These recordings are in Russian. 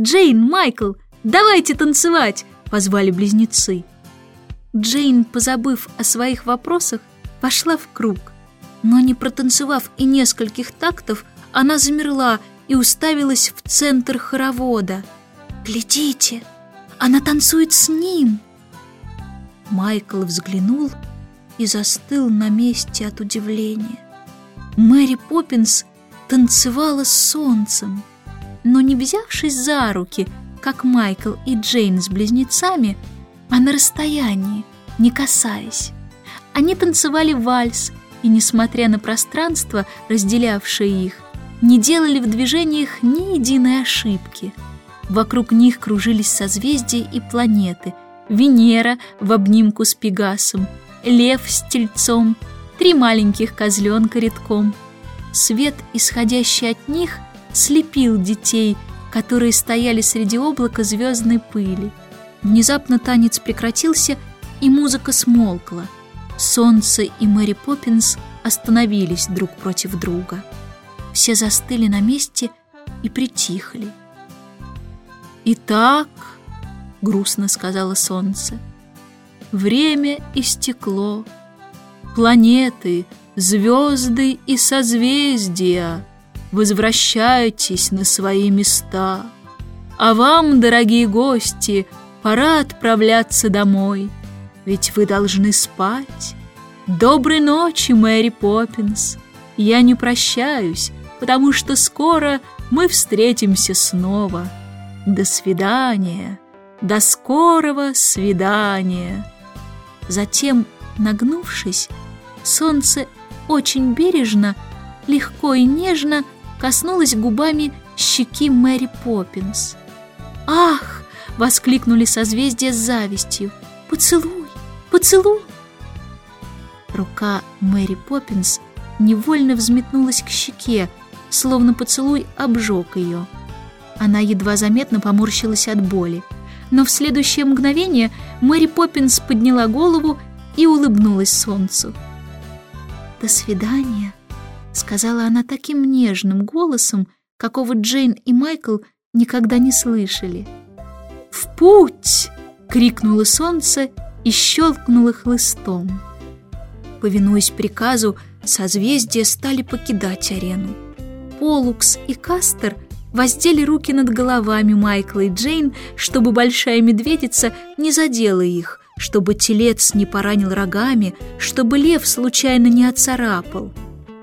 Джейн, Майкл, давайте танцевать!» — позвали близнецы. Джейн, позабыв о своих вопросах, вошла в круг. Но не протанцевав и нескольких тактов, она замерла и уставилась в центр хоровода. «Глядите, она танцует с ним!» Майкл взглянул и застыл на месте от удивления. Мэри Поппинс танцевала с солнцем, но не взявшись за руки, как Майкл и Джейн с близнецами, а на расстоянии, не касаясь. Они танцевали вальс, и, несмотря на пространство, разделявшее их, не делали в движениях ни единой ошибки. Вокруг них кружились созвездия и планеты, Венера в обнимку с Пегасом, Лев с Тельцом, три маленьких козленка редком. Свет, исходящий от них, слепил детей, которые стояли среди облака звездной пыли. Внезапно танец прекратился, и музыка смолкла. Солнце и Мэри Поппинс остановились друг против друга. Все застыли на месте и притихли. «Итак», — грустно сказала солнце, — «время истекло. Планеты, звезды и созвездия, возвращайтесь на свои места. А вам, дорогие гости, пора отправляться домой, ведь вы должны спать. Доброй ночи, Мэри Поппинс. Я не прощаюсь, потому что скоро мы встретимся снова. До свидания, до скорого свидания. Затем, нагнувшись, солнце очень бережно, легко и нежно коснулось губами щеки Мэри Поппинс. «Ах!» — воскликнули созвездия с завистью. «Поцелуй! Поцелуй!» Рука Мэри Поппинс невольно взметнулась к щеке, словно поцелуй обжег ее. Она едва заметно поморщилась от боли. Но в следующее мгновение Мэри Поппинс подняла голову и улыбнулась солнцу. «До свидания», — сказала она таким нежным голосом, какого Джейн и Майкл никогда не слышали. «В путь!» — крикнуло солнце и щелкнуло хлыстом. Повинуясь приказу, созвездия стали покидать арену. Полукс и Кастер воздели руки над головами Майкла и Джейн, чтобы большая медведица не задела их, чтобы телец не поранил рогами, чтобы лев случайно не оцарапал.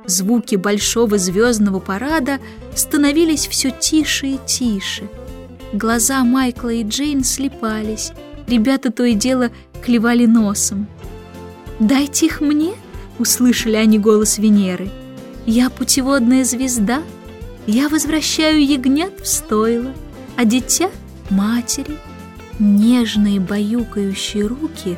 Звуки большого звездного парада становились все тише и тише. Глаза Майкла и Джейн слепались, ребята то и дело клевали носом. «Дайте их мне!» — услышали они голос Венеры. «Я путеводная звезда!» Я возвращаю ягнят в стойло, а дитя — матери. Нежные баюкающие руки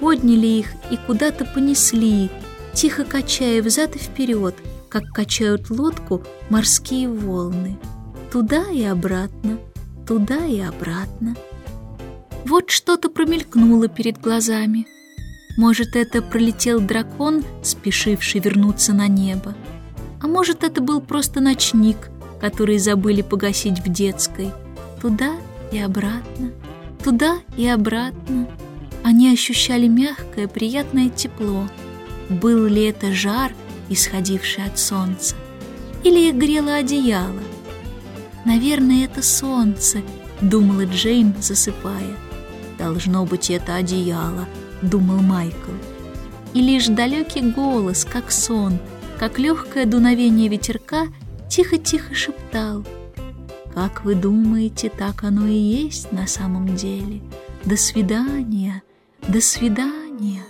подняли их и куда-то понесли, тихо качая взад и вперед, как качают лодку морские волны. Туда и обратно, туда и обратно. Вот что-то промелькнуло перед глазами. Может, это пролетел дракон, спешивший вернуться на небо. А может, это был просто ночник, который забыли погасить в детской. Туда и обратно, туда и обратно. Они ощущали мягкое, приятное тепло. Был ли это жар, исходивший от солнца? Или их грело одеяло? «Наверное, это солнце», — думала Джейн, засыпая. «Должно быть, это одеяло», — думал Майкл. И лишь далекий голос, как сон — как легкое дуновение ветерка, тихо-тихо шептал. «Как вы думаете, так оно и есть на самом деле? До свидания, до свидания!»